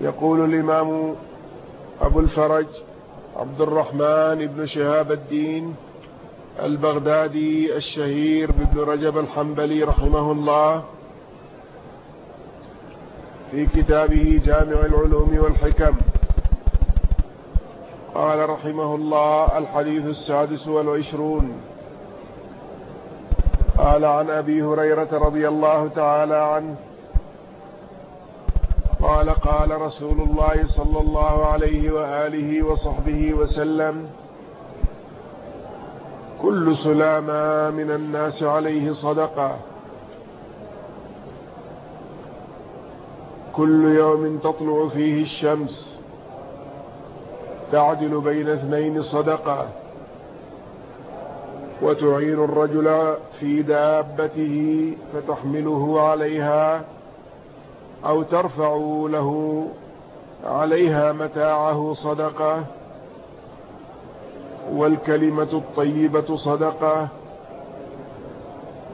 يقول الإمام أبو الفرج عبد الرحمن بن شهاب الدين البغدادي الشهير بن رجب الحنبلي رحمه الله في كتابه جامع العلوم والحكم. قال رحمه الله الحديث السادس والعشرون. قال عن أبي هريرة رضي الله تعالى عنه قال قال رسول الله صلى الله عليه وآله وصحبه وسلم كل سلامة من الناس عليه صدقة. كل يوم تطلع فيه الشمس تعدل بين اثنين صدقة. وتعين الرجل في دابته فتحمله عليها أو ترفع له عليها متاعه صدقة والكلمة الطيبة صدقة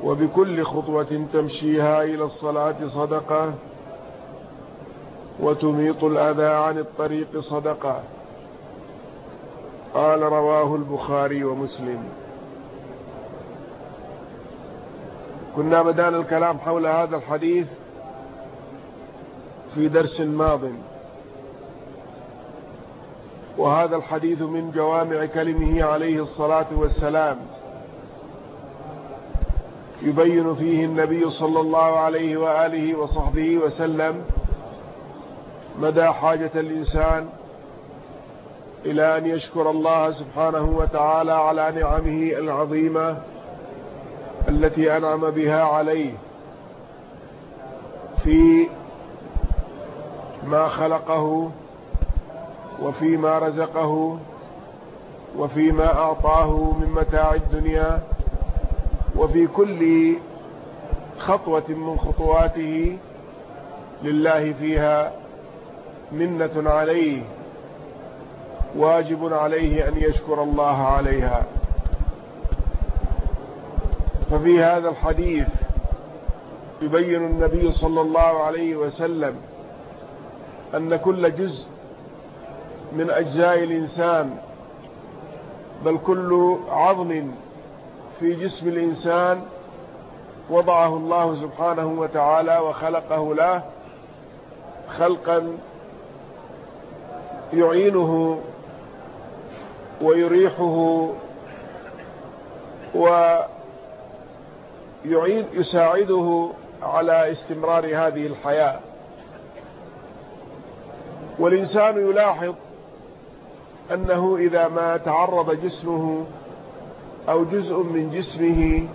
وبكل خطوة تمشيها إلى الصلاة صدقة وتميط الأذى عن الطريق صدقة. قال رواه البخاري ومسلم. كنا بدأنا الكلام حول هذا الحديث في درس ماض. وهذا الحديث من جوامع كلمه عليه الصلاة والسلام. يبين فيه النبي صلى الله عليه وآله وصحبه وسلم مدى حاجة الإنسان إلى أن يشكر الله سبحانه وتعالى على نعمه العظيمة التي أنعم بها عليه في ما خلقه وفيما رزقه وفيما أعطاه من متاع الدنيا وفي كل خطوة من خطواته لله فيها منة عليه واجب عليه أن يشكر الله عليها. ففي هذا الحديث يبين النبي صلى الله عليه وسلم أن كل جزء من أجزاء الإنسان بل كل عظم في جسم الإنسان وضعه الله سبحانه وتعالى وخلقه له خلقا يعينه ويريحه ويعين يساعده على استمرار هذه الحياة. والإنسان يلاحظ أنه إذا ما تعرض جسمه أو جزء من جسمه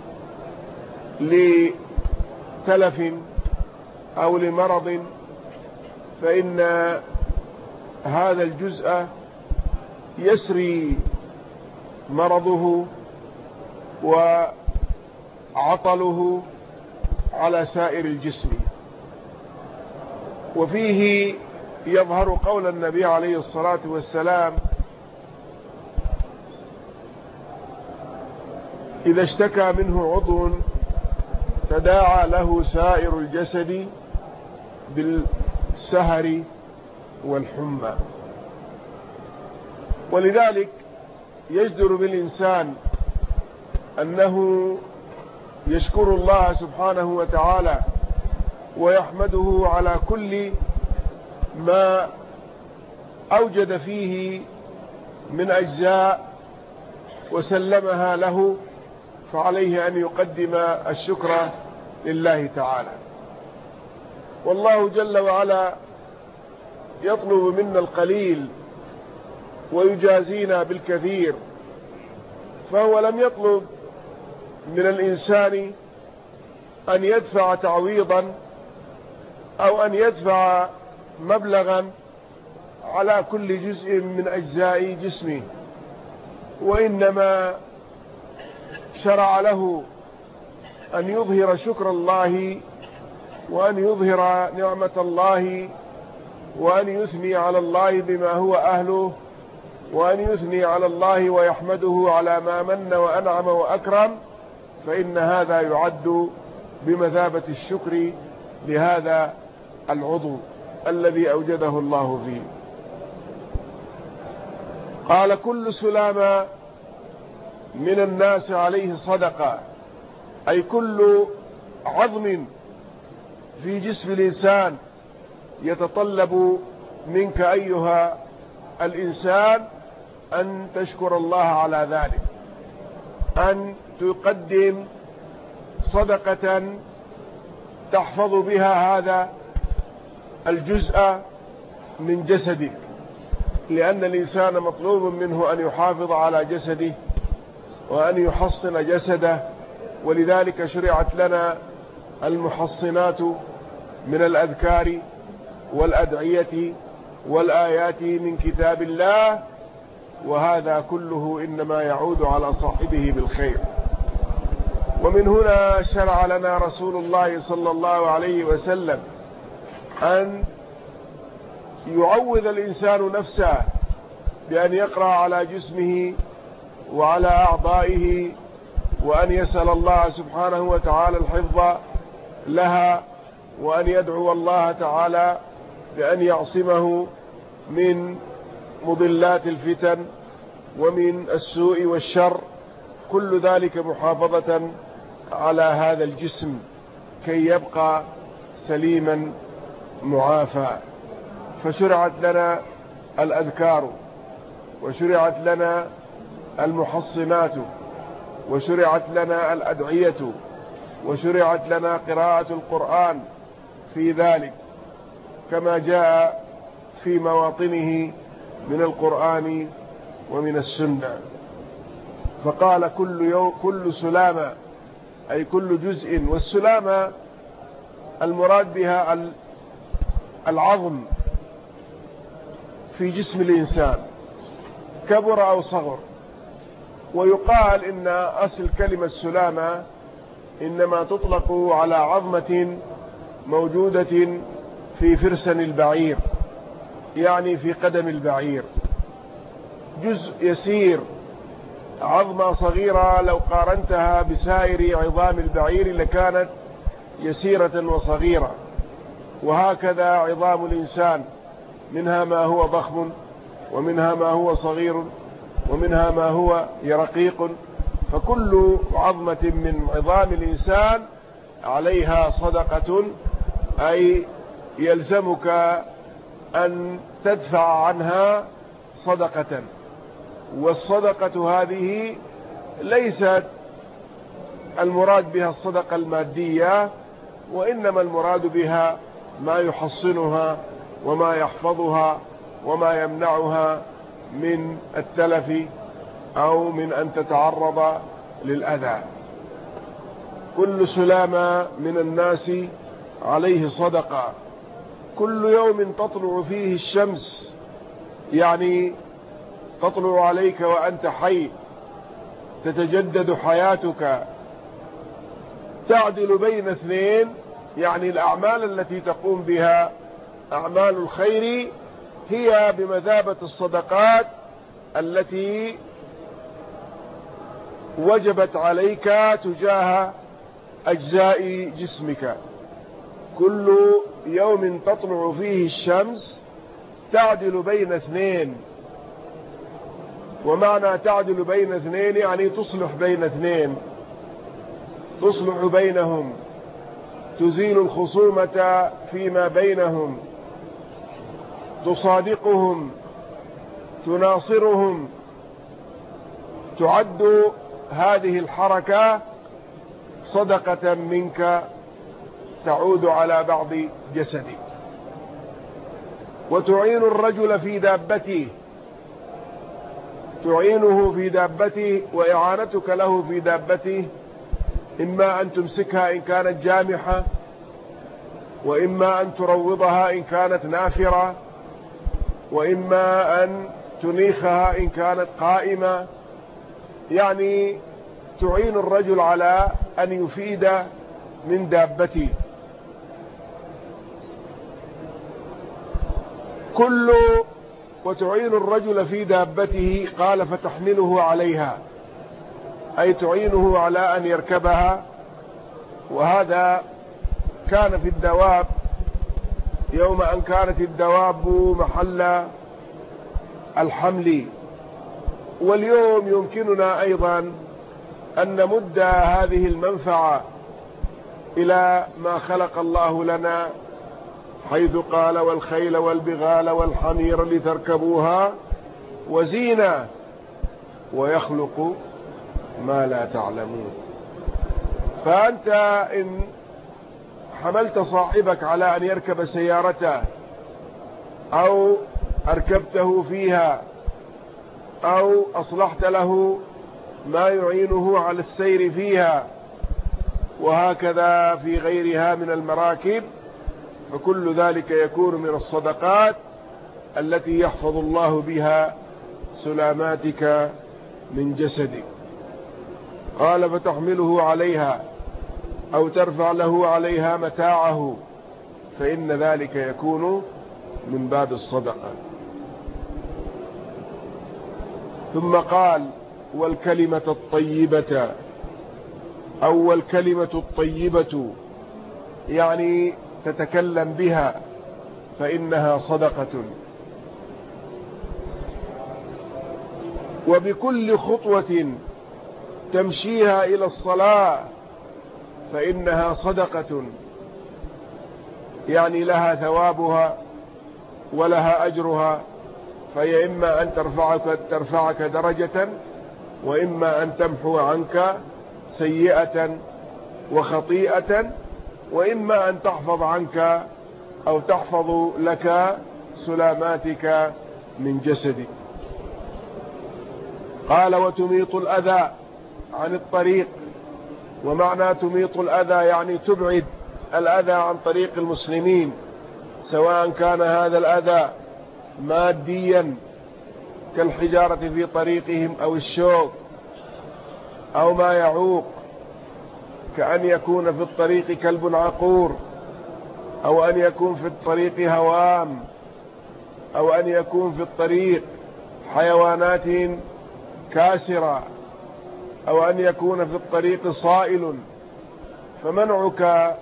لتلف أو لمرض فإن هذا الجزء يسري مرضه وعطله على سائر الجسم. وفيه يظهر قول النبي عليه الصلاة والسلام إذا اشتكى منه عضو تداعى له سائر الجسد بالسهر والحمى. ولذلك يجدر بالإنسان أنه يشكر الله سبحانه وتعالى ويحمده على كل ما أوجد فيه من أجزاء وسلمها له فعليه أن يقدم الشكر لله تعالى. والله جل وعلا يطلب منا القليل ويجازينا بالكثير فهو لم يطلب من الإنسان أن يدفع تعويضا أو أن يدفع مبلغا على كل جزء من أجزاء جسمه وإنما شرع له أن يظهر شكر الله وأن يظهر نعمة الله وأن يثني على الله بما هو أهله وأن يثني على الله ويحمده على ما من وأنعم وأكرم فإن هذا يعد بمثابة الشكر لهذا العضو. الذي أوجده الله فيه. قال كل سلامة من الناس عليه صدقة. أي كل عظم في جسم الإنسان يتطلب منك أيها الإنسان أن تشكر الله على ذلك. أن تقدم صدقة تحفظ بها هذا الجزء من جسدك لأن الإنسان مطلوب منه أن يحافظ على جسده وأن يحصن جسده ولذلك شرعت لنا المحصنات من الأذكار والأدعية والآيات من كتاب الله وهذا كله إنما يعود على صاحبه بالخير. ومن هنا شرع لنا رسول الله صلى الله عليه وسلم أن يعوذ الإنسان نفسه بأن يقرأ على جسمه وعلى أعضائه وأن يسأل الله سبحانه وتعالى الحفظ لها وأن يدعو الله تعالى بأن يعصمه من مضلات الفتن ومن السوء والشر. كل ذلك محافظة على هذا الجسم كي يبقى سليما معافى فشرعت لنا الأذكار وشرعت لنا المحصنات وشرعت لنا الأدعية وشرعت لنا قراءة القرآن في ذلك كما جاء في مواطنه من القرآن ومن السنة. فقال كل يوم كل سلامة أي كل جزء والسلامة المراد بها العظم في جسم الإنسان كبر أو صغر. ويقال إن أصل كلمة سلامة إنما تطلق على عظمة موجودة في فرسن البعير يعني في قدم البعير. جزء يسير عظمة صغيرة لو قارنتها بسائر عظام البعير لكانت يسيرة وصغيرة. وهكذا عظام الإنسان منها ما هو ضخم ومنها ما هو صغير ومنها ما هو رقيق فكل عظمة من عظام الإنسان عليها صدقة أي يلزمك أن تدفع عنها صدقة. والصدقة هذه ليست المراد بها الصدقة المادية وإنما المراد بها ما يحصنها وما يحفظها وما يمنعها من التلف أو من أن تتعرض للأذى. كل سلامة من الناس عليه صدقة. كل يوم تطلع فيه الشمس يعني تطلع عليك وأنت حي تتجدد حياتك. تعدل بين اثنين يعني الأعمال التي تقوم بها أعمال الخير هي بمثابة الصدقات التي وجبت عليك تجاه أجزاء جسمك. كل يوم تطلع فيه الشمس تعدل بين اثنين. ومعنى تعدل بين اثنين يعني تصلح بين اثنين. تصلح بينهم. تزيل الخصومة فيما بينهم تصادقهم تناصرهم تعد هذه الحركة صدقة منك تعود على بعض جسدك. وتعين الرجل في دابته تعينه في دابته وإعانتك له في دابته إما أن تمسكها إن كانت جامحة وإما أن تروضها إن كانت نافرة وإما أن تنيخها إن كانت قائمة. يعني تعين الرجل على أن يفيد من دابته. كل وتعين الرجل في دابته قال فتحمله عليها. أي تعينه على أن يركبها. وهذا كان في الدواب يوم أن كانت الدواب محل الحمل. واليوم يمكننا أيضا أن نمد هذه المنفعة إلى ما خلق الله لنا حيث قال والخيل والبغال والحمير لتركبوها وزينة. ويخلق ما لا تعلمون. فأنت إن حملت صاحبك على أن يركب سيارته أو أركبته فيها أو أصلحت له ما يعينه على السير فيها وهكذا في غيرها من المراكب فكل ذلك يكون من الصدقات التي يحفظ الله بها سلاماتك من جسدك. قال فتحمله عليها أو ترفع له عليها متاعه فإن ذلك يكون من باب الصدقة. ثم قال والكلمة الطيبة أو الكلمة الطيبة يعني تتكلم بها فإنها صدقة. وبكل خطوة تمشيها إلى الصلاة فإنها صدقة. يعني لها ثوابها ولها أجرها فهي إما أن ترفعك, ترفعك درجة وإما أن تمحو عنك سيئة وخطيئة وإما أن تحفظ عنك أو تحفظ لك سلاماتك من جسدك. قال وتميط الأذى. عن الطريق ومعنى تميط الأذى يعني تبعد الأذى عن طريق المسلمين سواء كان هذا الأذى ماديا كالحجارة في طريقهم أو الشوك أو ما يعوق كأن يكون في الطريق كلب عقور أو أن يكون في الطريق هوام أو أن يكون في الطريق حيوانات كاسرة. أو أن يكون في الطريق صائل فمنعك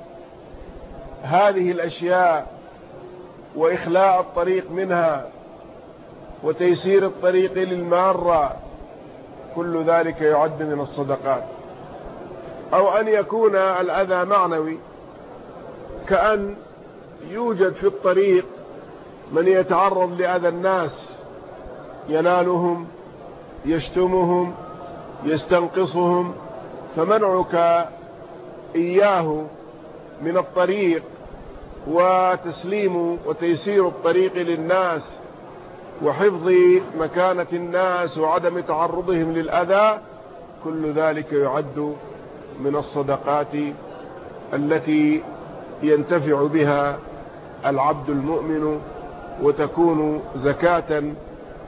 هذه الأشياء وإخلاء الطريق منها وتيسير الطريق للمارة كل ذلك يعد من الصدقات. أو أن يكون الأذى معنوي كأن يوجد في الطريق من يتعرض لأذى الناس ينالهم يشتمهم يستنقصهم فمنعك إياه من الطريق وتسليم وتيسير الطريق للناس وحفظ مكانة الناس وعدم تعرضهم للأذى كل ذلك يعد من الصدقات التي ينتفع بها العبد المؤمن وتكون زكاة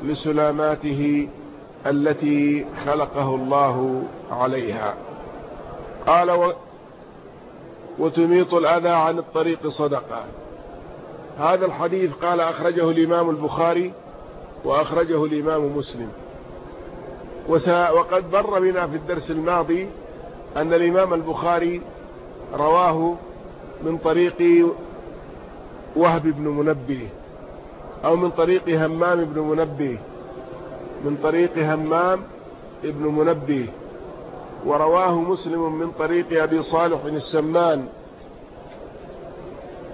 لسلاماته التي خلقه الله عليها. قال و وتميط الأذى عن الطريق صدقة. هذا الحديث قال أخرجه الإمام البخاري وأخرجه الإمام مسلم. وقد بر بنا في الدرس الماضي أن الإمام البخاري رواه من طريق وهب بن منبه أو من طريق همام بن منبه. من طريق همام ابن منبه ورواه مسلم من طريق أبي صالح السمان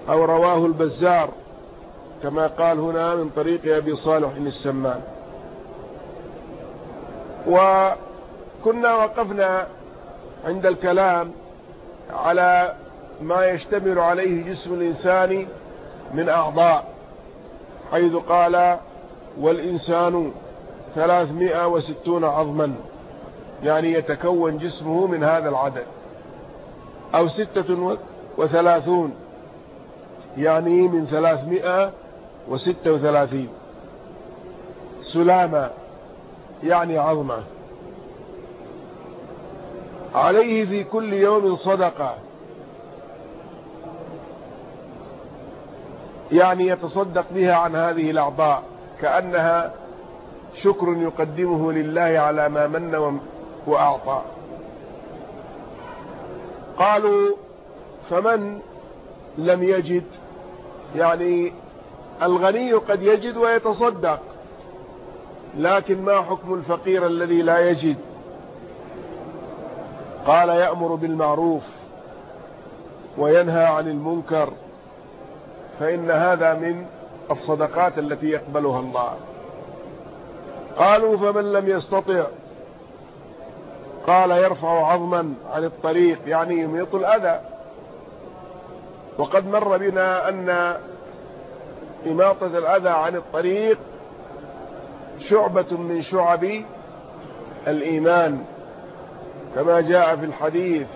أو رواه البزار كما قال هنا من طريق أبي صالح السمان. وكنا وقفنا عند الكلام على ما يشتمل عليه جسم الإنسان من أعضاء حيث قال والإنسان ثلاثمائة وستون عظما يعني يتكون جسمه من هذا العدد. أو ستة وثلاثون يعني من ثلاثمائة وستة وثلاثين. سلامة يعني عظمة. عليه في كل يوم صدقة يعني يتصدق بها عن هذه الأعضاء كأنها شكر يقدمه لله على ما من وأعطى. قالوا فمن لم يجد؟ يعني الغني قد يجد ويتصدق لكن ما حكم الفقير الذي لا يجد؟ قال يأمر بالمعروف وينهى عن المنكر فإن هذا من الصدقات التي يقبلها الله. قالوا فمن لم يستطع؟ قال يرفع عظما عن الطريق يعني يميط الأذى. وقد مر بنا أن إماطة الأذى عن الطريق شعبة من شعب الإيمان. كما جاء في الحديث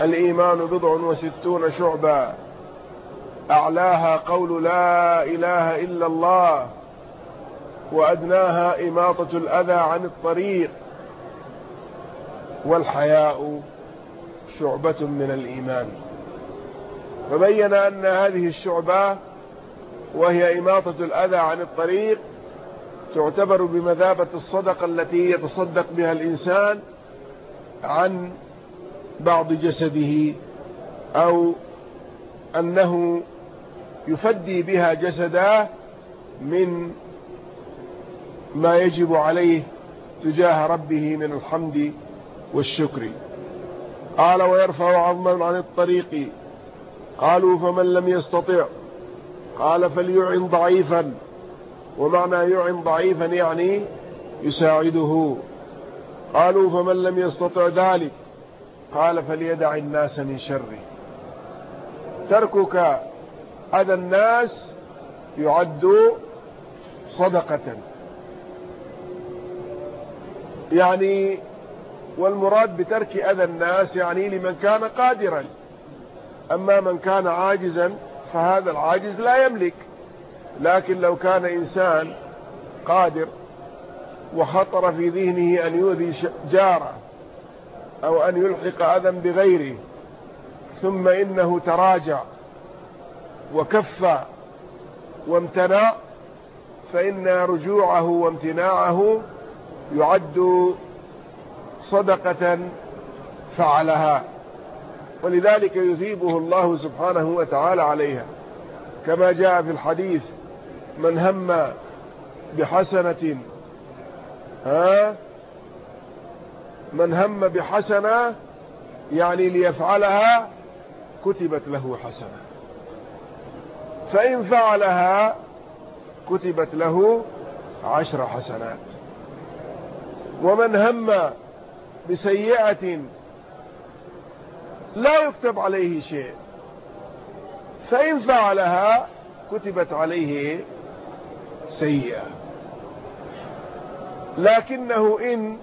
الإيمان بضع وستون شعبة أعلاها قول لا إله إلا الله. وأدناها إماطة الأذى عن الطريق. والحياء شعبة من الإيمان. فبين أن هذه الشعبة وهي إماطة الأذى عن الطريق تعتبر بمثابة الصدقة التي يتصدق بها الإنسان عن بعض جسده أو أنه يفدي بها جسده من ما يجب عليه تجاه ربه من الحمد والشكر. قال ويرفع عظما عن الطريق. قالوا فمن لم يستطع؟ قال فليعن ضعيفا. ومعنى يعن ضعيفا يعني يساعده. قالوا فمن لم يستطع ذلك؟ قال فليدع الناس من شره. تركك أذى الناس يعد صدقة. يعني والمراد بترك أذى الناس يعني لمن كان قادرا. أما من كان عاجزا فهذا العاجز لا يملك. لكن لو كان إنسان قادر وخطر في ذهنه أن يؤذي جاره أو أن يلحق أذى بغيره ثم إنه تراجع وكف وامتنع فإن رجوعه وامتناعه يعد صدقة فعلها ولذلك يثيبه الله سبحانه وتعالى عليها. كما جاء في الحديث من هم بحسنة ها؟ من هم بحسنة يعني ليفعلها كتبت له حسنة. فإن فعلها كتبت له عشر حسنات. ومن هم بسيئة لا يكتب عليه شيء. فإن فعلها كتبت عليه سيئة. لكنه إن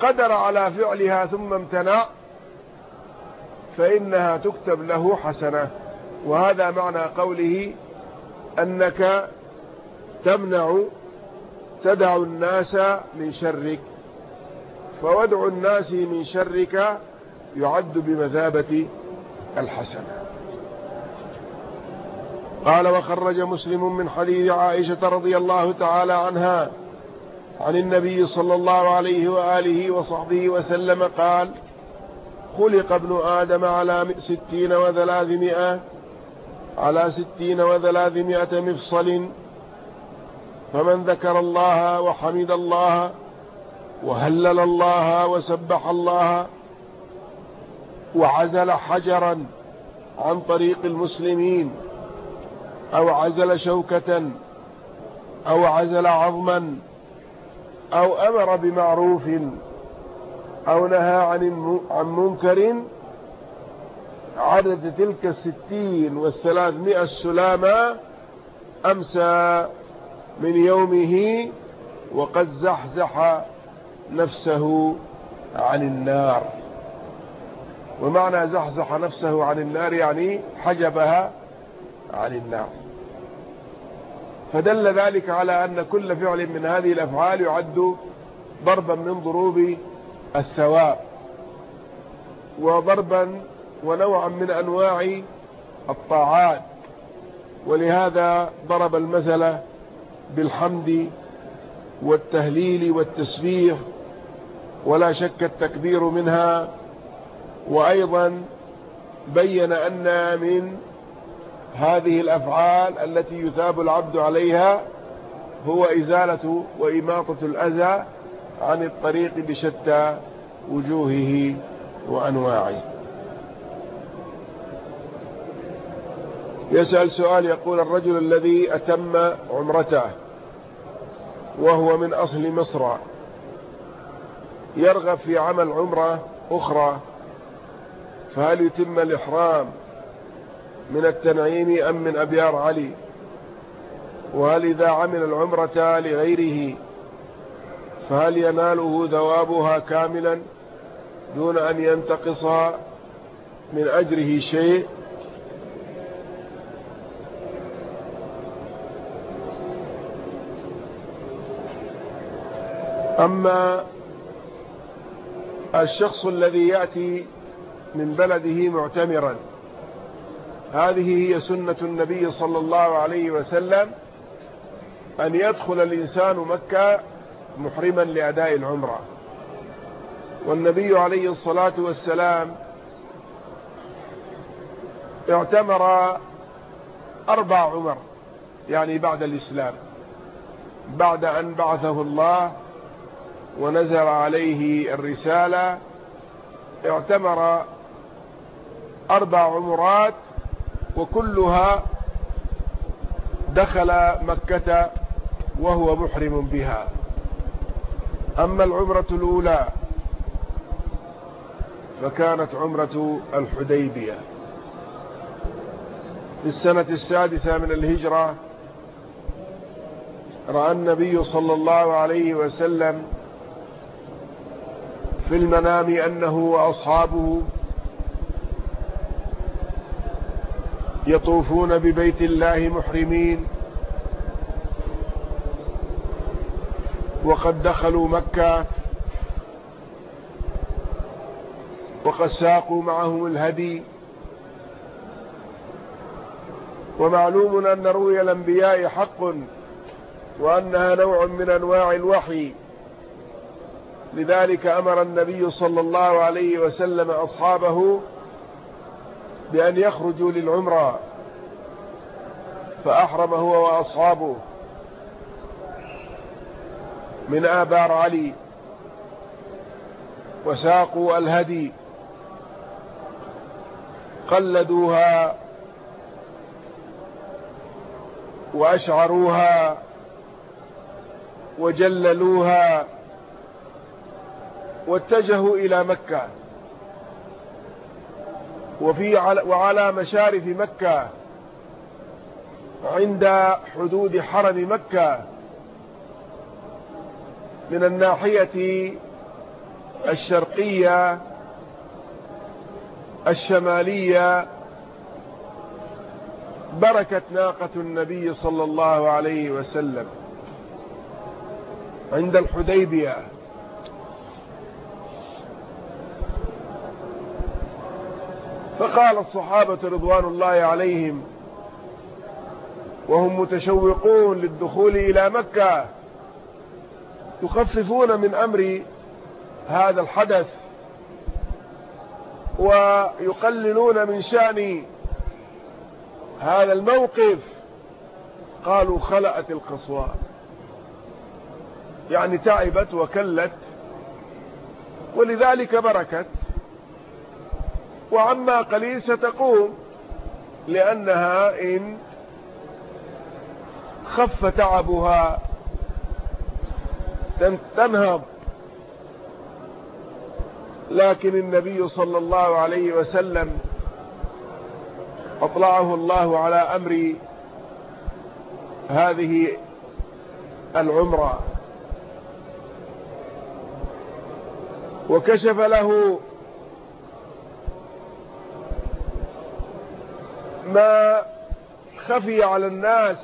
قدر على فعلها ثم امتنع فإنها تكتب له حسنة. وهذا معنى قوله أنك تمنع تدع الناس من شرك فودع الناس من شرك يعد بمثابة الحسنة. قال وخرج مسلم من حديث عائشة رضي الله تعالى عنها عن النبي صلى الله عليه وآله وصحبه وسلم قال خلق ابن آدم على ستين وثلاثمائة على ستين وثلاثمائة مفصل فمن ذكر الله وحمد الله وهلل الله وسبح الله وعزل حجرا عن طريق المسلمين أو عزل شوكة أو عزل عظما أو أمر بمعروف أو نهى عن عن منكر عدد تلك الستين والثلاثمائة السلامة أمسى من يومه وقد زحزح نفسه عن النار. ومعنى زحزح نفسه عن النار يعني حجبها عن النار. فدل ذلك على أن كل فعل من هذه الأفعال يعد ضربا من ضروب الثواب وضربا ونوعا من أنواع الطاعات. ولهذا ضرب المثل بالحمد والتهليل والتسبيح ولا شك التكبير منها وأيضا بين أن من هذه الأفعال التي يثاب العبد عليها هو إزالة وإماطة الأذى عن الطريق بشتى وجوهه وأنواعه. يسأل سؤال يقول الرجل الذي أتم عمرته. وهو من أصل مصر. يرغب في عمل عمرة أخرى فهل يتم الإحرام من التنعيم أم من أبيار علي؟ وهل إذا عمل العمرة لغيره فهل يناله ثوابها كاملا دون أن ينتقص من أجره شيء؟ أما الشخص الذي يأتي من بلده معتمرا هذه هي سنة النبي صلى الله عليه وسلم أن يدخل الإنسان مكة محرما لأداء العمرة. والنبي عليه الصلاة والسلام اعتمر أربع عمر يعني بعد الإسلام بعد أن بعثه الله ونزل عليه الرسالة اعتمر أربع عمرات وكلها دخل مكة وهو محرم بها. أما العمرة الأولى فكانت عمرة الحديبية. في السنة السادسة من الهجرة رأى النبي صلى الله عليه وسلم في المنام أنه وأصحابه يطوفون ببيت الله محرمين. وقد دخلوا مكة. وقد ساقوا معهم الهدي. ومعلوم أن روي الأنبياء حق وأنها نوع من أنواع الوحي. لذلك أمر النبي صلى الله عليه وسلم أصحابه بأن يخرجوا للعمرة فأحرم هو وأصحابه. من آبار علي وساقوا الهدي قلدوها وأشعروها وجللوها. واتجهوا إلى مكة. وفي وعلى مشارف مكة. عند حدود حرم مكة. من الناحية الشرقية الشمالية. بركت ناقة النبي صلى الله عليه وسلم. عند الحديبية. فقال الصحابة رضوان الله عليهم وهم متشوقون للدخول إلى مكة يخففون من أمر هذا الحدث ويقللون من شأن هذا الموقف. قالوا خلأت القصوى. يعني تعبت وكلت ولذلك بركت. وعما قليل ستقوم لأنها إن خف تعبها تنهض. لكن النبي صلى الله عليه وسلم أطلعه الله على أمر هذه العمرة. وكشف له ما خفي على الناس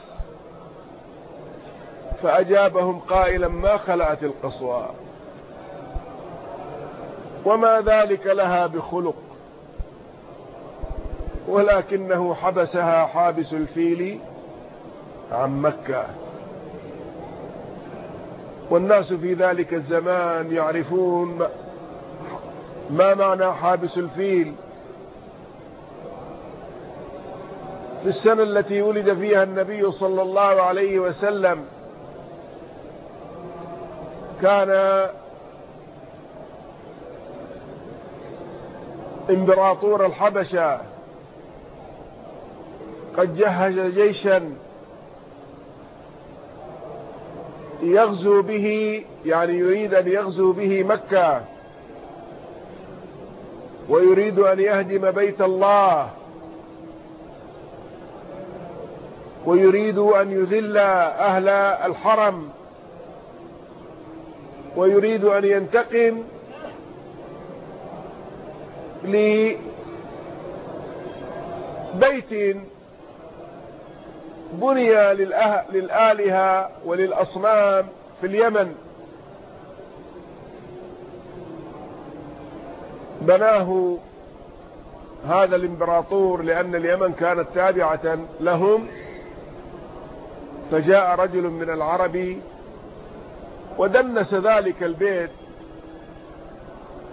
فأجابهم قائلا ما خلعت القصوى. وما ذلك لها بخلق ولكنه حبسها حابس الفيل عن مكة. والناس في ذلك الزمان يعرفون ما معنى حابس الفيل. في السنة التي ولد فيها النبي صلى الله عليه وسلم كان إمبراطور الحبشة. قد جهز جيشا يغزو به يعني يريد أن يغزو به مكة ويريد أن يهدم بيت الله. ويريد أن يذل أهل الحرم ويريد أن ينتقم لبيت بني للآلهة وللأصنام في اليمن. بناه هذا الإمبراطور لأن اليمن كانت تابعة لهم. فجاء رجل من العرب ودنس ذلك البيت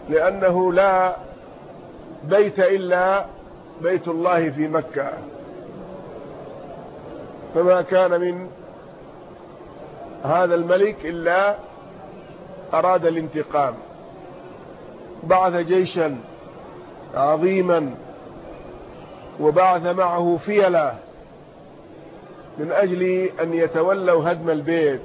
لأنه لا بيت إلا بيت الله في مكة. فما كان من هذا الملك إلا أراد الانتقام. بعث جيشا عظيما وبعث معه فيلة من أجل أن يتولوا هدم البيت.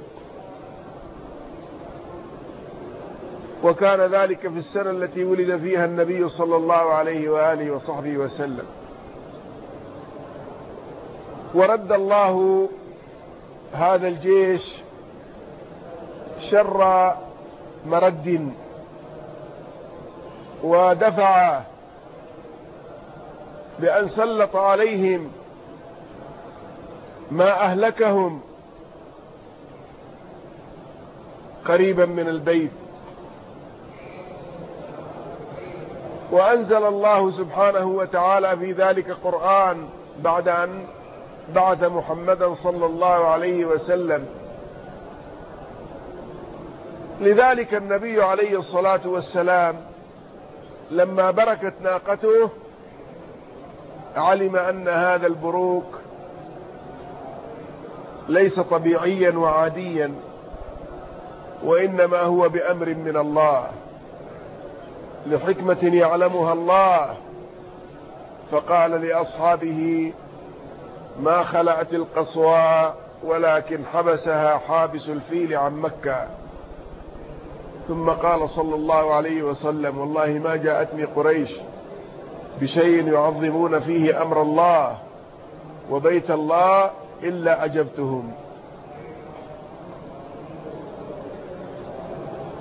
وكان ذلك في السنة التي ولد فيها النبي صلى الله عليه وآله وصحبه وسلم. ورد الله هذا الجيش شر مرد ودفع بأن سلط عليهم ما أهلكهم قريبا من البيت. وأنزل الله سبحانه وتعالى في ذلك قرآن بعد أن بعث محمدا صلى الله عليه وسلم. لذلك النبي عليه الصلاة والسلام لما بركت ناقته علم أن هذا البروك ليس طبيعيا وعاديا وإنما هو بأمر من الله لحكمة يعلمها الله. فقال لأصحابه ما خلعت القصوى ولكن حبسها حابس الفيل عن مكة. ثم قال صلى الله عليه وسلم والله ما جاءتني قريش بشيء يعظمون فيه أمر الله وبيت الله إلا أجبتهم.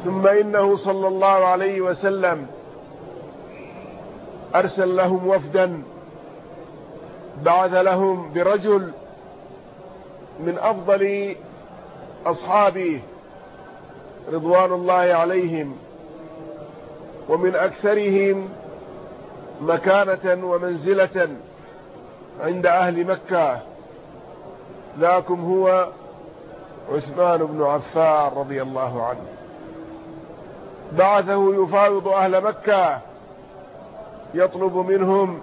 ثم إنه صلى الله عليه وسلم أرسل لهم وفدا بعث لهم برجل من أفضل أصحابه رضوان الله عليهم ومن أكثرهم مكانة ومنزلة عند أهل مكة. ذاكم هو عثمان بن عفان رضي الله عنه. بعثه يفاوض أهل مكة يطلب منهم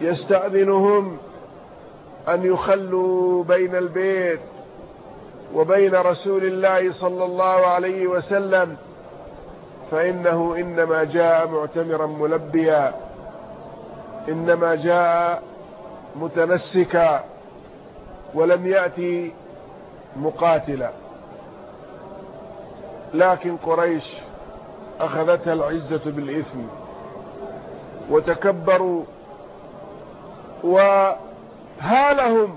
يستأذنهم أن يخلوا بين البيت وبين رسول الله صلى الله عليه وسلم فإنه إنما جاء معتمرا ملبيا إنما جاء متنسكا ولم يأتي مقاتلا. لكن قريش أخذتها العزة بالإثم وتكبروا وهالهم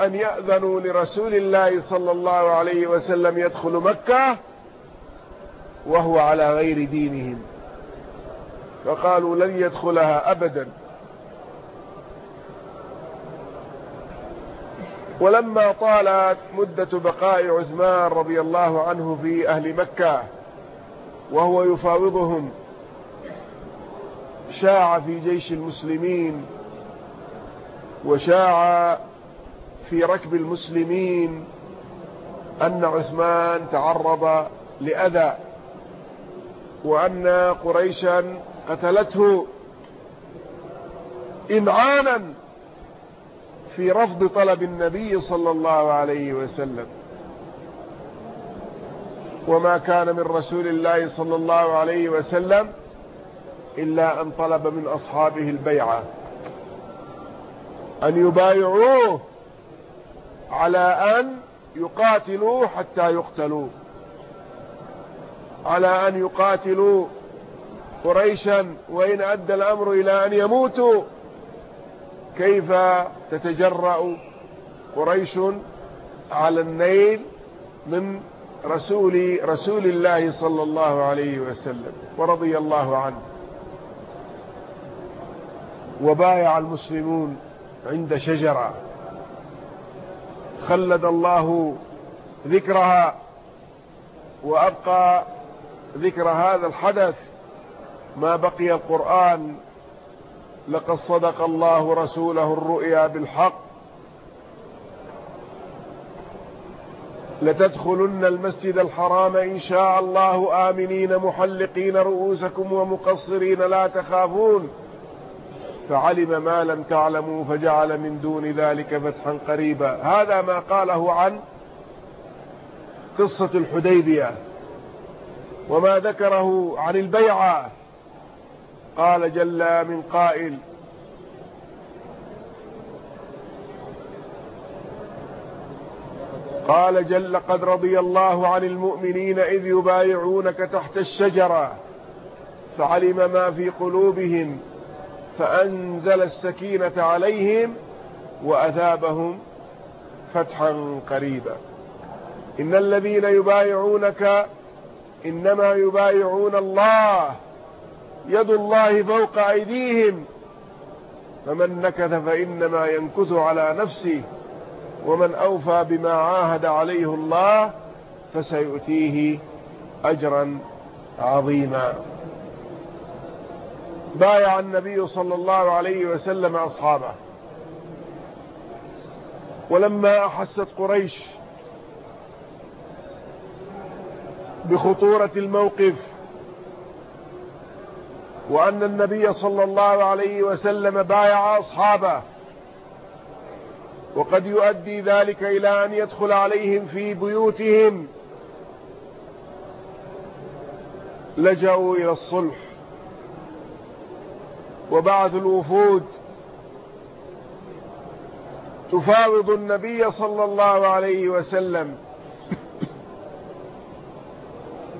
أن يأذنوا لرسول الله صلى الله عليه وسلم يدخل مكة وهو على غير دينهم. فقالوا لن يدخلها أبدا. ولما طالت مدة بقاء عثمان رضي الله عنه في أهل مكة وهو يفاوضهم شاع في جيش المسلمين وشاع في ركب المسلمين أن عثمان تعرض لأذى وأن قريشا قتلته إمعانا في رفض طلب النبي صلى الله عليه وسلم. وما كان من رسول الله صلى الله عليه وسلم إلا أن طلب من أصحابه البيعة. أن يبايعوه على أن يقاتلوا حتى يقتلوا. على أن يقاتلوا قريشا وإن أدى الأمر إلى أن يموتوا. كيف تتجرأ قريش على النيل من رسول رسول الله صلى الله عليه وسلم ورضي الله عنه. وبايع المسلمون عند شجرة. خلد الله ذكرها وأبقى ذكر هذا الحدث. ما بقي القرآن لقد صدق الله رسوله الرؤيا بالحق. لتدخلن المسجد الحرام إن شاء الله آمنين محلقين رؤوسكم ومقصرين لا تخافون. فعلم ما لم تعلموا فجعل من دون ذلك فتحا قريبا. هذا ما قاله عن قصة الحديبية وما ذكره عن البيعة. قال جل من قائل قال جل قد رضي الله عن المؤمنين إذ يبايعونك تحت الشجرة فعلم ما في قلوبهم فأنزل السكينة عليهم وأثابهم فتحا قريبا. إن الذين يبايعونك إنما يبايعون الله يد الله فوق أيديهم فمن نكث فإنما ينكث على نفسه ومن أوفى بما عاهد عليه الله فسيؤتيه أجرا عظيما. بايع النبي صلى الله عليه وسلم أصحابه. ولما أحست قريش بخطورة الموقف وأن النبي صلى الله عليه وسلم بايع أصحابه. وقد يؤدي ذلك إلى أن يدخل عليهم في بيوتهم. لجأوا إلى الصلح. وبعث الوفود تفاوض النبي صلى الله عليه وسلم.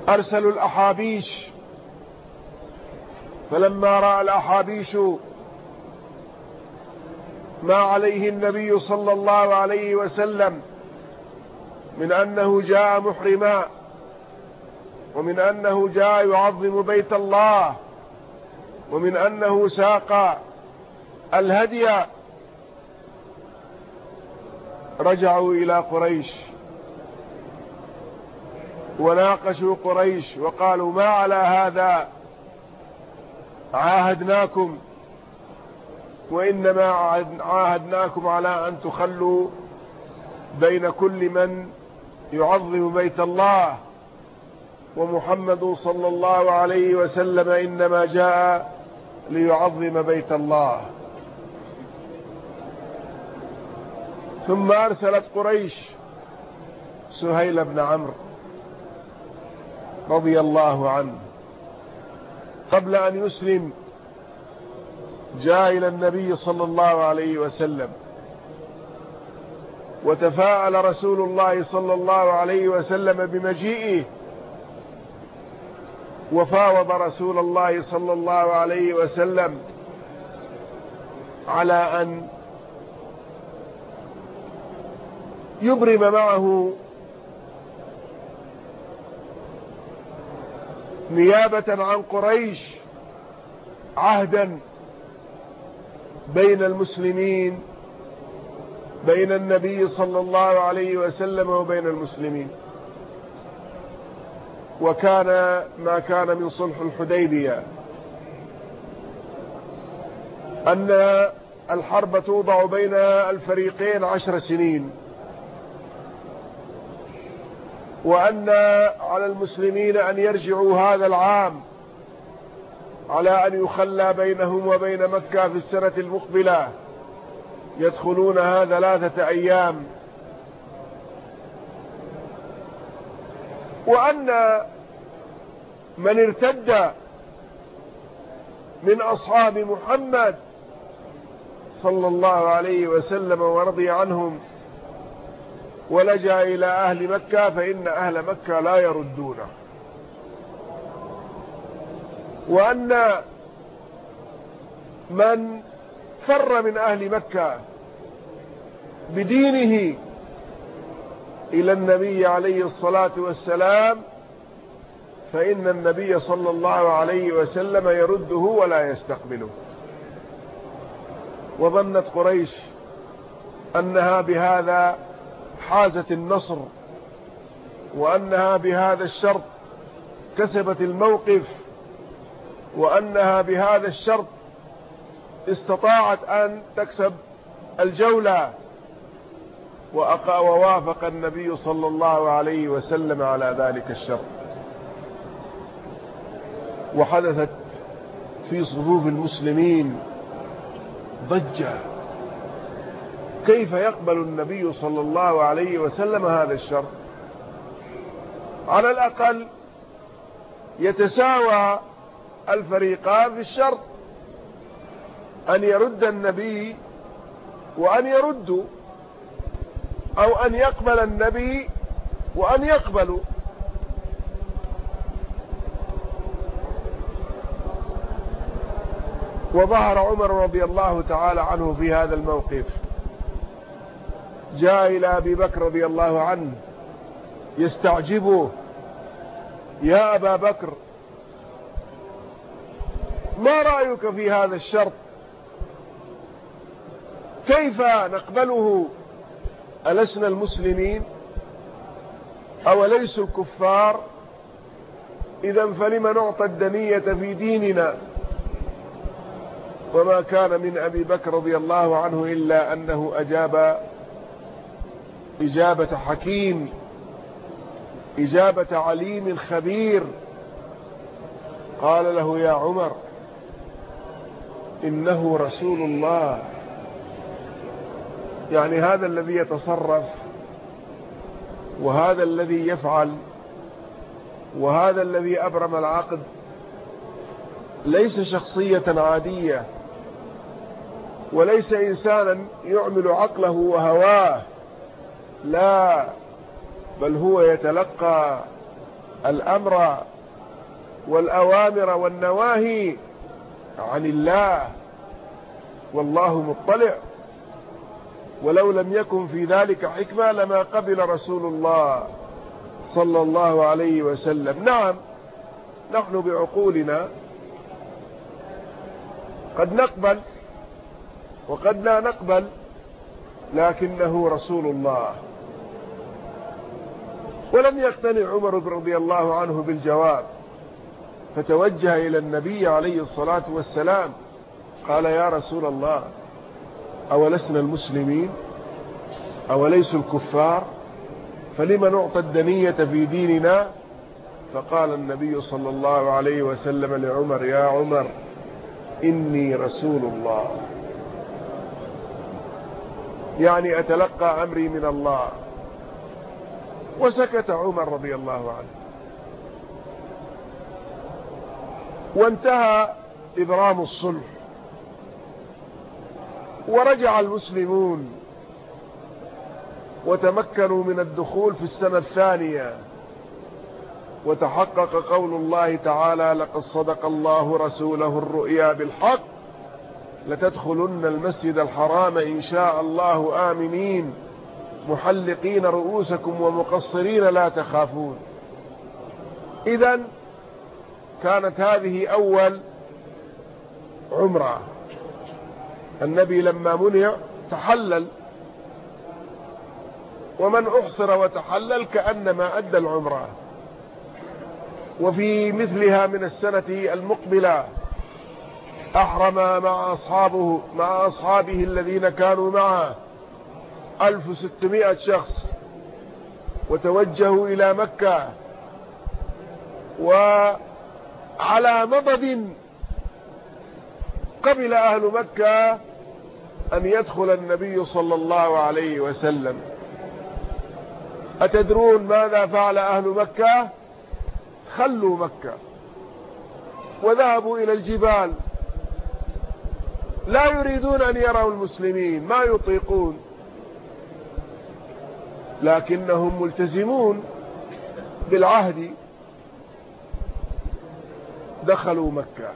أرسلوا الأحابيش فلما رأى الأحابيش ما عليه النبي صلى الله عليه وسلم من أنه جاء محرما ومن أنه جاء يعظم بيت الله ومن أنه ساق الهدي رجعوا إلى قريش وناقشوا قريش وقالوا ما على هذا؟ عاهدناكم وإنما عاهدناكم على أن تخلوا بين كل من يعظم بيت الله ومحمد صلى الله عليه وسلم إنما جاء ليعظم بيت الله. ثم أرسلت قريش سهيل بن عمرو رضي الله عنه. قبل أن يسلم جاء إلى النبي صلى الله عليه وسلم وتفاءل رسول الله صلى الله عليه وسلم بمجيئه وفاوض رسول الله صلى الله عليه وسلم على أن يبرم معه نيابة عن قريش عهدا بين المسلمين بين النبي صلى الله عليه وسلم وبين المسلمين. وكان ما كان من صلح الحديبية أن الحرب توضع بين الفريقين عشر سنين. وأن على المسلمين أن يرجعوا هذا العام على أن يخلى بينهم وبين مكة في السنة المقبلة يدخلونها ثلاثة أيام. وأن من ارتد من أصحاب محمد صلى الله عليه وسلم ورضي عنهم ولجأ إلى أهل مكة فإن أهل مكة لا يردونه وأن من فر من أهل مكة بدينه إلى النبي عليه الصلاة والسلام فإن النبي صلى الله عليه وسلم يرده ولا يستقبله. وظنت قريش أنها بهذا حازت النصر وأنها بهذا الشرط كسبت الموقف وأنها بهذا الشرط استطاعت أن تكسب الجولة ووافق النبي صلى الله عليه وسلم على ذلك الشرط. وحدثت في صفوف المسلمين ضجة. كيف يقبل النبي صلى الله عليه وسلم هذا الشرط على الأقل يتساوى الفريقان في الشرط أن يرد النبي وأن يردوا أو أن يقبل النبي وأن يقبلوا وظهر عمر رضي الله تعالى عنه في هذا الموقف. جاء إلى أبي بكر رضي الله عنه يستعجبه يا أبا بكر ما رأيك في هذا الشرط؟ كيف نقبله؟ ألسنا المسلمين؟ أو ليسوا الكفار؟ إذا فلم نعطى الدنية في ديننا؟ وما كان من أبي بكر رضي الله عنه إلا أنه أجاب إجابة حكيم إجابة عليم خبير. قال له يا عمر إنه رسول الله. يعني هذا الذي يتصرف وهذا الذي يفعل وهذا الذي أبرم العقد ليس شخصية عادية وليس إنسانا يعمل عقله وهواه. لا بل هو يتلقى الأمر والأوامر والنواهي عن الله والله مطلع. ولو لم يكن في ذلك حكمة لما قبل رسول الله صلى الله عليه وسلم. نعم نحن بعقولنا قد نقبل وقد لا نقبل لكنه رسول الله. ولم يقتنع عمر رضي الله عنه بالجواب. فتوجه إلى النبي عليه الصلاة والسلام قال يا رسول الله أولسنا المسلمين؟ أوليسوا الكفار؟ فلما نعطى الدنية في ديننا؟ فقال النبي صلى الله عليه وسلم لعمر يا عمر إني رسول الله. يعني أتلقى أمري من الله. وسكت عمر رضي الله عنه. وانتهى إبرام الصلح. ورجع المسلمون وتمكنوا من الدخول في السنة الثانية. وتحقق قول الله تعالى لقد صدق الله رسوله الرؤيا بالحق. لتدخلن المسجد الحرام إن شاء الله آمنين. محلقين رؤوسكم ومقصرين لا تخافون. إذا كانت هذه أول عمرة. النبي لما منع تحلل. ومن أحصر وتحلل كأنما أدى العمرة. وفي مثلها من السنة المقبلة. أحرم مع أصحابه مع أصحابه الذين كانوا معه. 1600 شخص وتوجهوا إلى مكة وعلى مضض وقبل أهل مكة أن يدخل النبي صلى الله عليه وسلم. أتدرون ماذا فعل أهل مكة؟ خلوا مكة. وذهبوا إلى الجبال. لا يريدون أن يروا المسلمين ما يطيقون. لكنهم ملتزمون بالعهد. دخلوا مكة.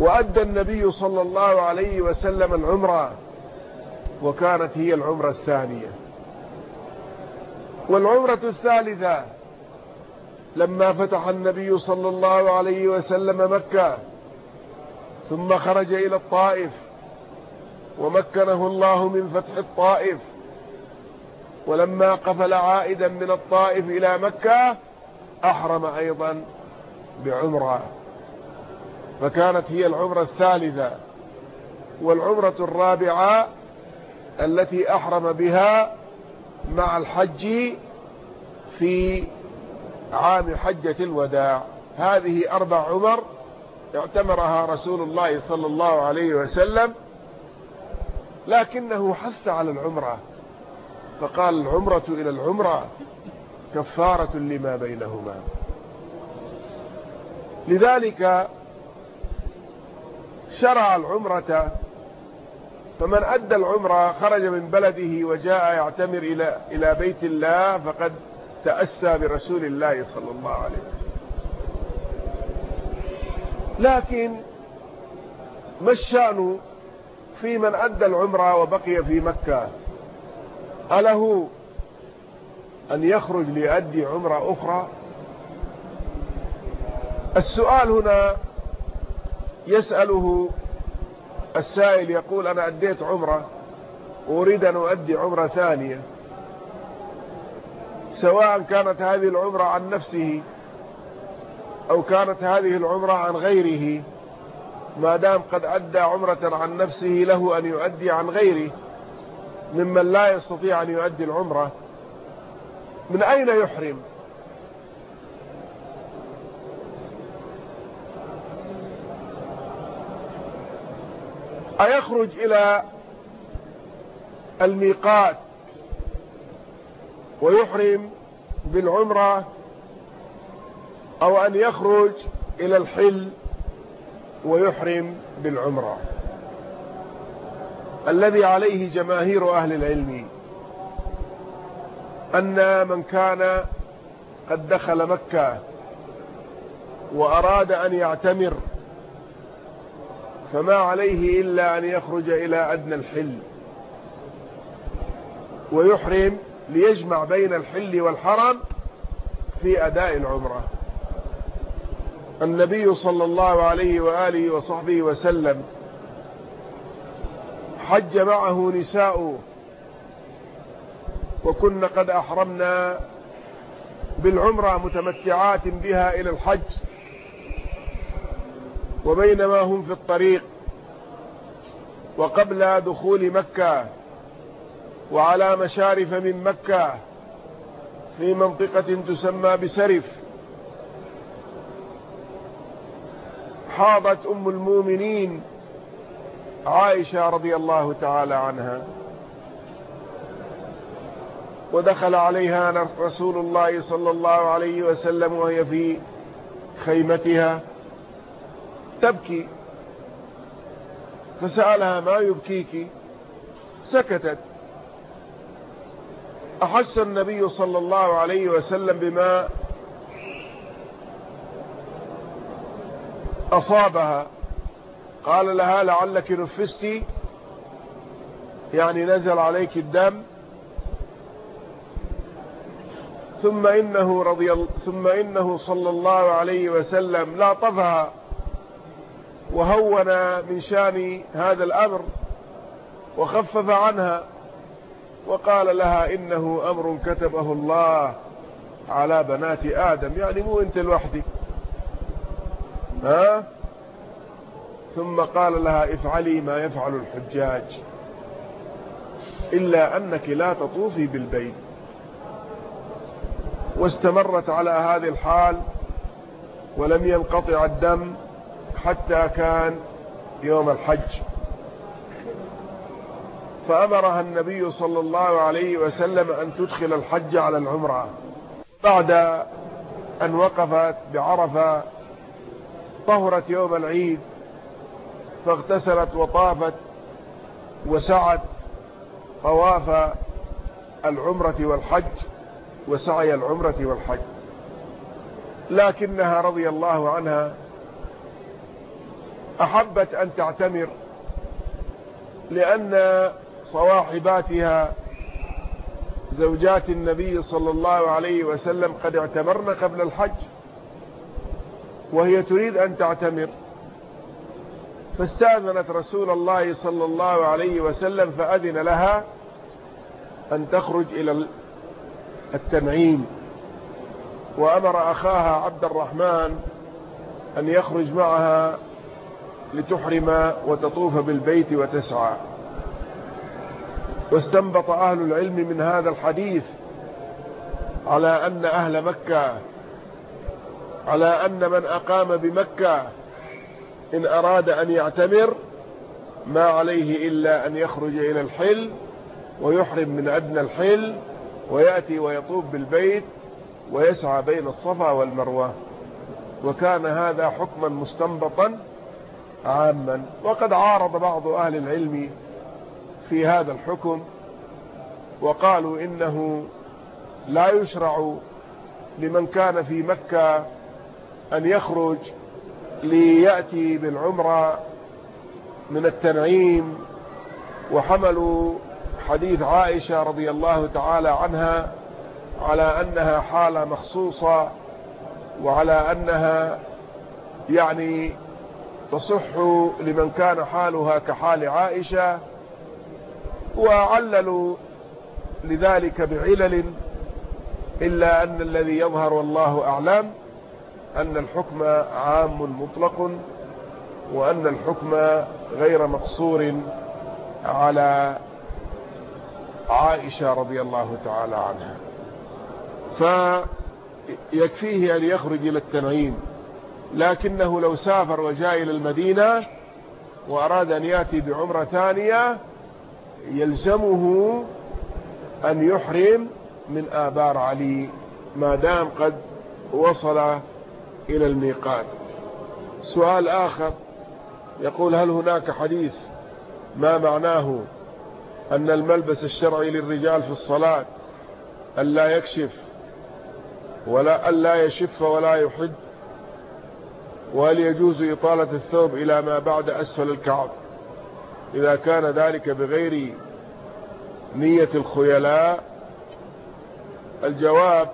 وأدى النبي صلى الله عليه وسلم العمرة وكانت هي العمرة الثانية. والعمرة الثالثة لما فتح النبي صلى الله عليه وسلم مكة ثم خرج إلى الطائف. ومكنه الله من فتح الطائف. ولما قفل عائدا من الطائف إلى مكة أحرم أيضا بعمرة. فكانت هي العمرة الثالثة. والعمرة الرابعة التي أحرم بها مع الحج في عام حجة الوداع. هذه أربع عمر اعتمرها رسول الله صلى الله عليه وسلم لكنه حث على العمرة. فقال العمرة إلى العمرة كفارة لما بينهما. لذلك شرع العمرة فمن أدى العمرة خرج من بلده وجاء يعتمر إلى إلى بيت الله فقد تأسى برسول الله صلى الله عليه وسلم. لكن ما الشأن في من أدى العمرة وبقي في مكة. أله أن يخرج ليؤدي عمرة أخرى؟ السؤال هنا يسأله السائل يقول أنا أديت عمرة أريد أن أؤدي عمرة ثانية. سواء كانت هذه العمرة عن نفسه أو كانت هذه العمرة عن غيره. ما دام قد أدى عمرة عن نفسه له أن يؤدي عن غيره ممن لا يستطيع أن يؤدي العمرة من أين يحرم؟ أيخرج إلى الميقات ويحرم بالعمرة أو أن يخرج إلى الحل؟ ويحرم بالعمرة. الذي عليه جماهير أهل العلم أن من كان قد دخل مكة وأراد أن يعتمر فما عليه إلا أن يخرج إلى أدنى الحل. ويحرم ليجمع بين الحل والحرم في أداء العمرة. النبي صلى الله عليه وآله وصحبه وسلم. حج معه نساء. وكن قد أحرمنا بالعمرة متمتعات بها إلى الحج. وبينما هم في الطريق. وقبل دخول مكة. وعلى مشارف من مكة. في منطقة تسمى بسرف. حاضت أم المؤمنين عائشة رضي الله تعالى عنها. ودخل عليها رسول الله صلى الله عليه وسلم وهي في خيمتها تبكي. فسألها ما يبكيك؟ سكتت. أحس النبي صلى الله عليه وسلم بما أصابها. قال لها لعلك نفستي يعني نزل عليك الدم. ثم إنه رضي ثم إنه صلى الله عليه وسلم لا طفها وهون من شان هذا الأمر. وخفف عنها. وقال لها إنه أمر كتبه الله على بنات آدم. يعني مو أنت لوحدك. ها؟ ثم قال لها افعلي ما يفعل الحجاج. إلا أنك لا تطوفي بالبيت. واستمرت على هذه الحال ولم ينقطع الدم حتى كان يوم الحج. فأمرها النبي صلى الله عليه وسلم أن تدخل الحج على العمرة. بعد أن وقفت بعرفة طهرت يوم العيد فاغتسلت وطافت وسعت طواف العمرة والحج وسعي العمرة والحج. لكنها رضي الله عنها أحبت أن تعتمر لأن صواحباتها زوجات النبي صلى الله عليه وسلم قد اعتمرن قبل الحج. وهي تريد أن تعتمر. فاستأذنت رسول الله صلى الله عليه وسلم فأذن لها أن تخرج إلى التنعيم. وأمر أخاها عبد الرحمن أن يخرج معها لتحرم وتطوف بالبيت وتسعى. واستنبط أهل العلم من هذا الحديث على أن أهل مكة على أن من أقام بمكة إن أراد أن يعتمر ما عليه إلا أن يخرج إلى الحل ويحرم من أدنى الحل ويأتي ويطوف بالبيت ويسعى بين الصفا والمروة. وكان هذا حكما مستنبطا عاما. وقد عارض بعض أهل العلم في هذا الحكم وقالوا إنه لا يشرع لمن كان في مكة أن يخرج ليأتي بالعمرة من التنعيم وحملوا حديث عائشة رضي الله تعالى عنها على أنها حالة مخصوصة وعلى أنها يعني تصح لمن كان حالها كحال عائشة وعللوا لذلك بعلل إلا أن الذي يظهر والله أعلم. أن الحكم عام مطلق وأن الحكم غير مقصور على عائشة رضي الله تعالى عنها. فيكفيه أن يخرج إلى التنعيم لكنه لو سافر وجاء إلى المدينة وأراد أن يأتي بعمرة ثانية يلزمه أن يحرم من آبار علي ما دام قد وصل إلى الميقات. سؤال آخر يقول هل هناك حديث ما معناه أن الملبس الشرعي للرجال في الصلاة ألا يكشف ولا ألا يشف ولا يحد وهل يجوز إطالة الثوب إلى ما بعد أسفل الكعب؟ إذا كان ذلك بغير نية الخيلاء الجواب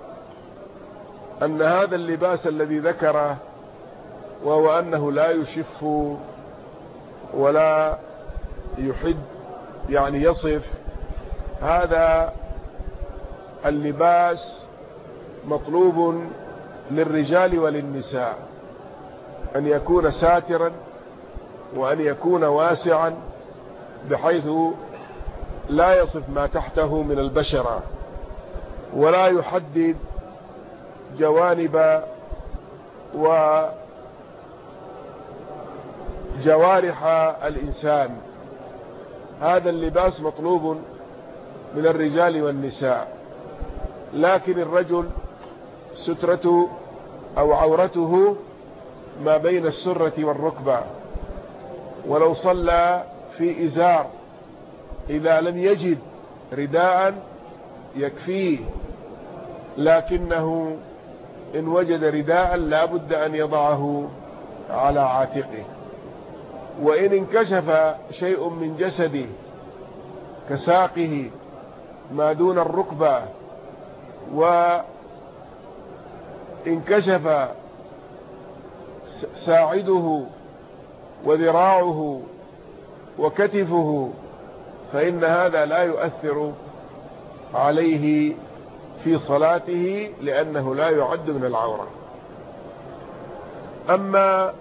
أن هذا اللباس الذي ذكره وهو أنه لا يشف ولا يحد يعني يصف هذا اللباس مطلوب للرجال وللنساء أن يكون ساترا وأن يكون واسعا بحيث لا يصف ما تحته من البشرة ولا يحدد جوانب وجوارح الإنسان. هذا اللباس مطلوب من الرجال والنساء. لكن الرجل سترته أو عورته ما بين السرة والركبة. ولو صلى في إزار إذا لم يجد رداء يكفيه. لكنه إن وجد رداء لا بد أن يضعه على عاتقه. وإن انكشف شيء من جسده كساقه ما دون الركبة وانكشف ساعده وذراعه وكتفه فإن هذا لا يؤثر عليه في صلاته لأنه لا يعد من العورة. أما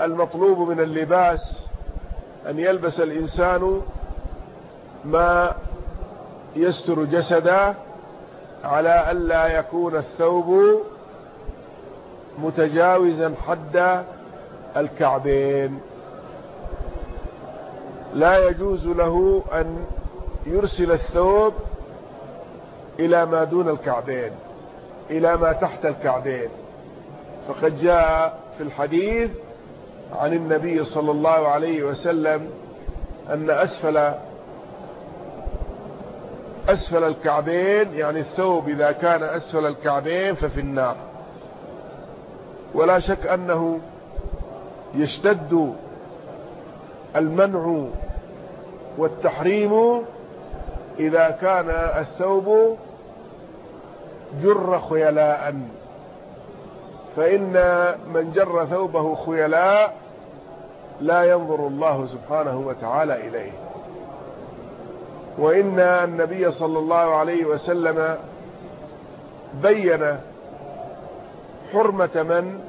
المطلوب من اللباس أن يلبس الإنسان ما يستر جسده على ألا يكون الثوب متجاوزا حد الكعبين. لا يجوز له أن يرسل الثوب إلى ما دون الكعبين إلى ما تحت الكعبين. فقد جاء في الحديث عن النبي صلى الله عليه وسلم أن أسفل أسفل الكعبين يعني الثوب إذا كان أسفل الكعبين ففي النار. ولا شك أنه يشتد المنع والتحريم إذا كان الثوب جر خيلاء. فإن من جر ثوبه خيلاء لا ينظر الله سبحانه وتعالى إليه. وإن النبي صلى الله عليه وسلم بين حرمة من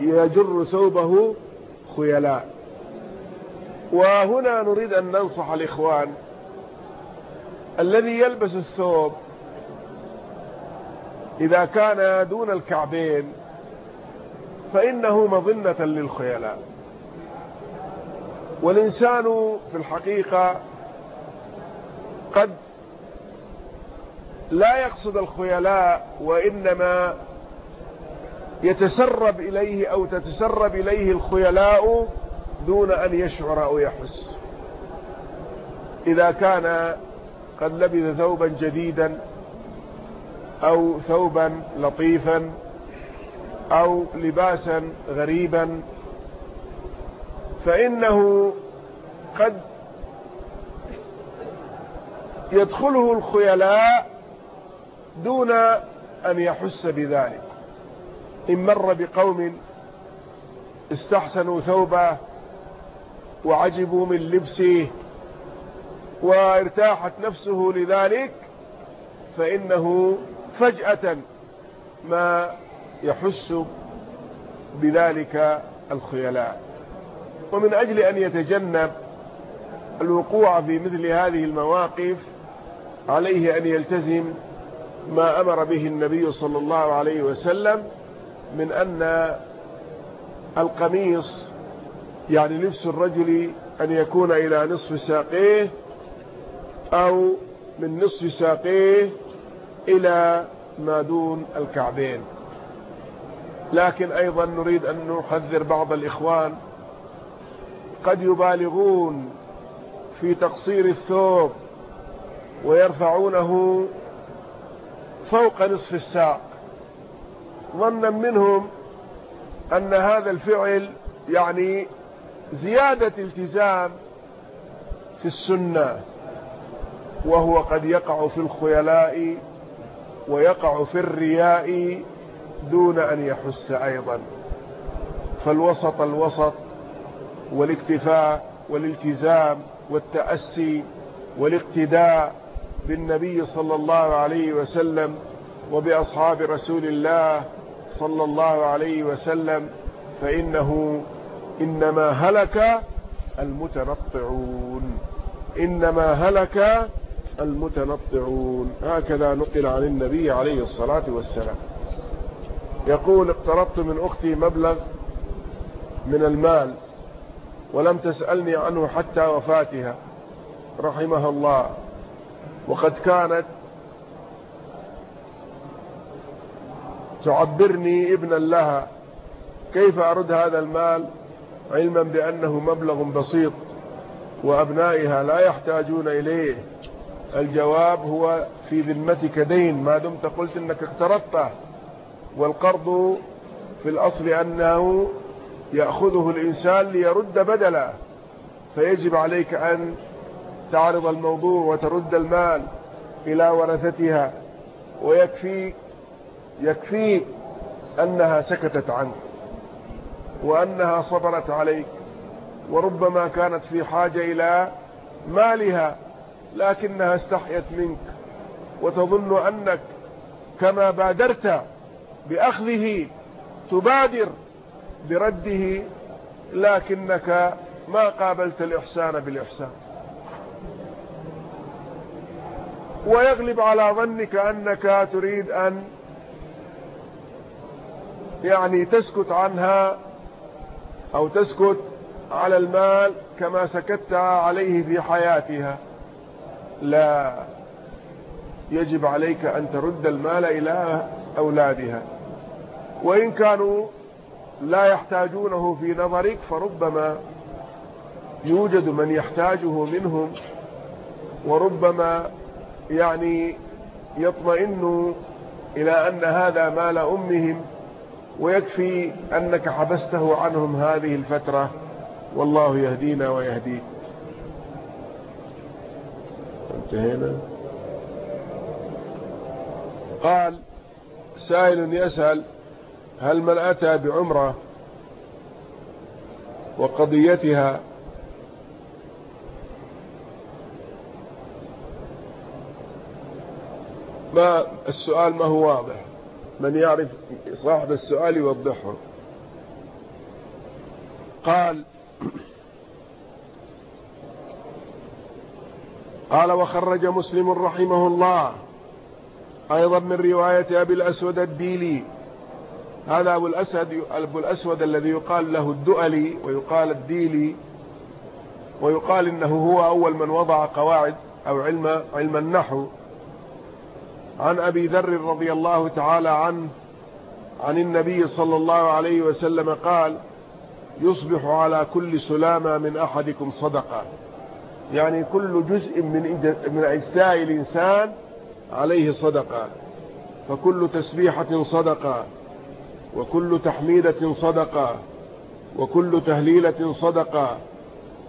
يجر ثوبه خيلاء. وهنا نريد أن ننصح الإخوان الذي يلبس الثوب إذا كان دون الكعبين فإنه مظنة للخيلاء. والإنسان في الحقيقة قد لا يقصد الخيلاء وإنما يتسرب إليه أو تتسرب إليه الخيلاء دون أن يشعر أو يحس. إذا كان قد لبث ثوبا جديدا أو ثوبا لطيفا أو لباسا غريبا فإنه قد يدخله الخيلاء دون أن يحس بذلك. إن مر بقوم استحسنوا ثوبه وعجبوا من لبسه وارتاحت نفسه لذلك فإنه فجأة ما يحس بذلك الخيلاء. ومن أجل أن يتجنب الوقوع في مثل هذه المواقف عليه أن يلتزم ما أمر به النبي صلى الله عليه وسلم من أن القميص يعني لبس الرجل أن يكون إلى نصف ساقيه أو من نصف ساقيه إلى ما دون الكعبين. لكن أيضا نريد أن نحذر بعض الإخوان. قد يبالغون في تقصير الثوب ويرفعونه فوق نصف الساق. ظنا منهم أن هذا الفعل يعني زيادة التزام في السنة. وهو قد يقع في الخيلاء ويقع في الرياء دون أن يحس أيضا. فالوسط الوسط والاكتفاء والالتزام والتأسي والاقتداء بالنبي صلى الله عليه وسلم وبأصحاب رسول الله صلى الله عليه وسلم فإنه إنما هلك المتنطعون. إنما هلك المتنطعون. هكذا نقل عن النبي عليه الصلاة والسلام. يقول اقترضت من أختي مبلغ من المال ولم تسألني عنه حتى وفاتها رحمها الله. وقد كانت تعبرني ابنا لها كيف أرد هذا المال؟ علما بأنه مبلغ بسيط وأبنائها لا يحتاجون إليه. الجواب هو في ذمتك دين. ما دمت قلت إنك اقترضته والقرض في الأصل أنه يأخذه الإنسان ليرد بدلا. فيجب عليك أن تعرض الموضوع وترد المال إلى ورثتها. ويكفي يكفي أنها سكتت عنك وأنها صبرت عليك. وربما كانت في حاجة إلى مالها. لكنها استحيت منك وتظن أنك كما بادرت بأخذه تبادر برده لكنك ما قابلت الإحسان بالإحسان. ويغلب على ظنك أنك تريد أن يعني تسكت عنها أو تسكت على المال كما سكت عليه في حياتها. لا يجب عليك أن ترد المال إلى أولادها. وإن كانوا لا يحتاجونه في نظرك فربما يوجد من يحتاجه منهم وربما يعني يطمئن إلى أن هذا مال أمهم ويكفي أنك حبسته عنهم هذه الفترة. والله يهدينا ويهديك. انتهينا. قال سائل يسأل هل من أتى بعمرة وقضيتها؟ ما السؤال ما هو واضح؟ من يعرف صاحب السؤال يوضحه. قال قال وخرج مسلم رحمه الله أيضا من رواية أبي الأسود الديلي. هذا أبو الأسود, أبو الأسود الذي يقال له الدؤلي ويقال الديلي ويقال إنه هو أول من وضع قواعد أو علم, علم النحو. عن أبي ذر رضي الله تعالى عنه عن النبي صلى الله عليه وسلم قال يصبح على كل سلامة من أحدكم صدقة. يعني كل جزء من من أجزاء الإنسان عليه صدقة. فكل تسبيحة صدقة وكل تحميدة صدقة وكل تهليلة صدقة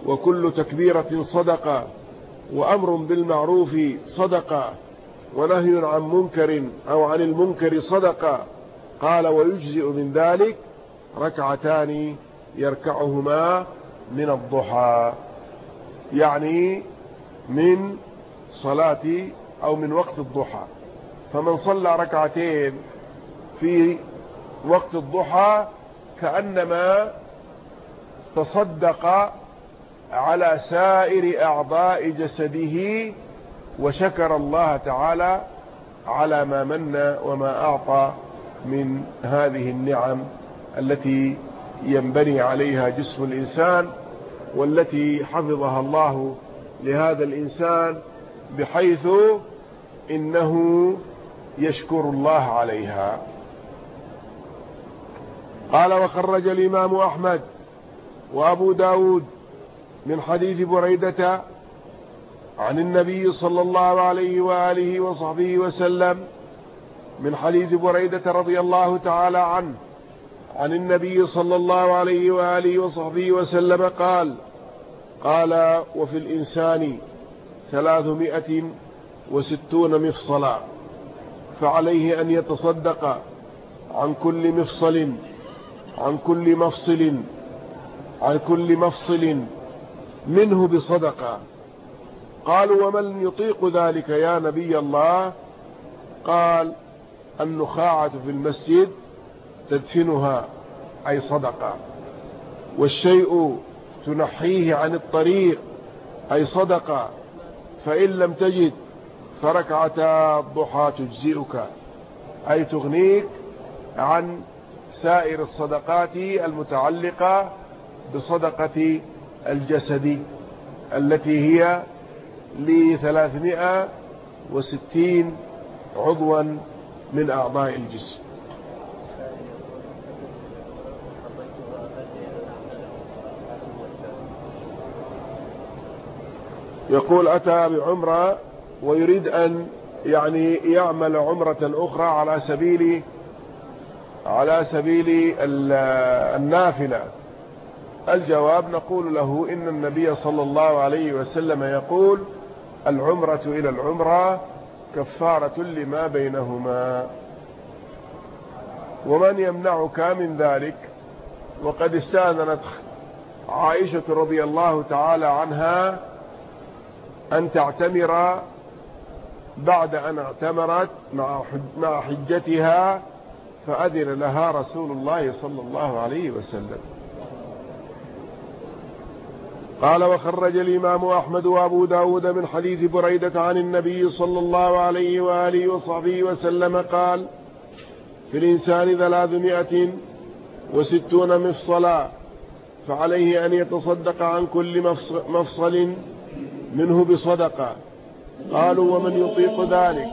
وكل تكبيرة صدقة وأمر بالمعروف صدقة ونهي عن منكر أو عن المنكر صدقة. قال ويجزئ من ذلك ركعتان يركعهما من الضحى. يعني من صلاة أو من وقت الضحى. فمن صلى ركعتين في وقت الضحى كأنما تصدق على سائر أعضاء جسده وشكر الله تعالى على ما من وما أعطى من هذه النعم التي ينبني عليها جسم الإنسان. والتي حفظها الله لهذا الإنسان بحيث إنه يشكر الله عليها. قال وخرج الإمام أحمد وأبو داود من حديث بريدة عن النبي صلى الله عليه وآله وصحبه وسلم من حديث بريدة رضي الله تعالى عنه عن النبي صلى الله عليه وآله وصحبه وسلم قال قال وفي الإنسان ثلاثمائة وستون مفصلا فعليه أن يتصدق عن كل مفصل عن كل مفصل عن كل مفصل منه بصدقة. قالوا ومن يطيق ذلك يا نبي الله؟ قال النخاعة في المسجد تدفنها أي صدقة. والشيء تنحيه عن الطريق أي صدقة. فإن لم تجد فركعتا الضحى تجزئك. أي تغنيك عن سائر الصدقات المتعلقة بصدقة الجسد التي هي لثلاثمائة وستين عضوا من أعضاء الجسم. يقول أتى بعمرة ويريد أن يعني يعمل عمرة أخرى على سبيل على سبيل النافلة. الجواب نقول له إن النبي صلى الله عليه وسلم يقول العمرة إلى العمرة كفارة لما بينهما. ومن يمنعك من ذلك؟ وقد استأذنت عائشة رضي الله تعالى عنها أن تعتمر بعد أن اعتمرت مع حجتها فأذن لها رسول الله صلى الله عليه وسلم. قال وخرج الإمام أحمد وأبو داود من حديث بريدة عن النبي صلى الله عليه وآله وصحبه وسلم قال في الإنسان ثلاثمائة وستون مفصلا فعليه أن يتصدق عن كل مفصل منه بصدقة. قالوا ومن يطيق ذلك؟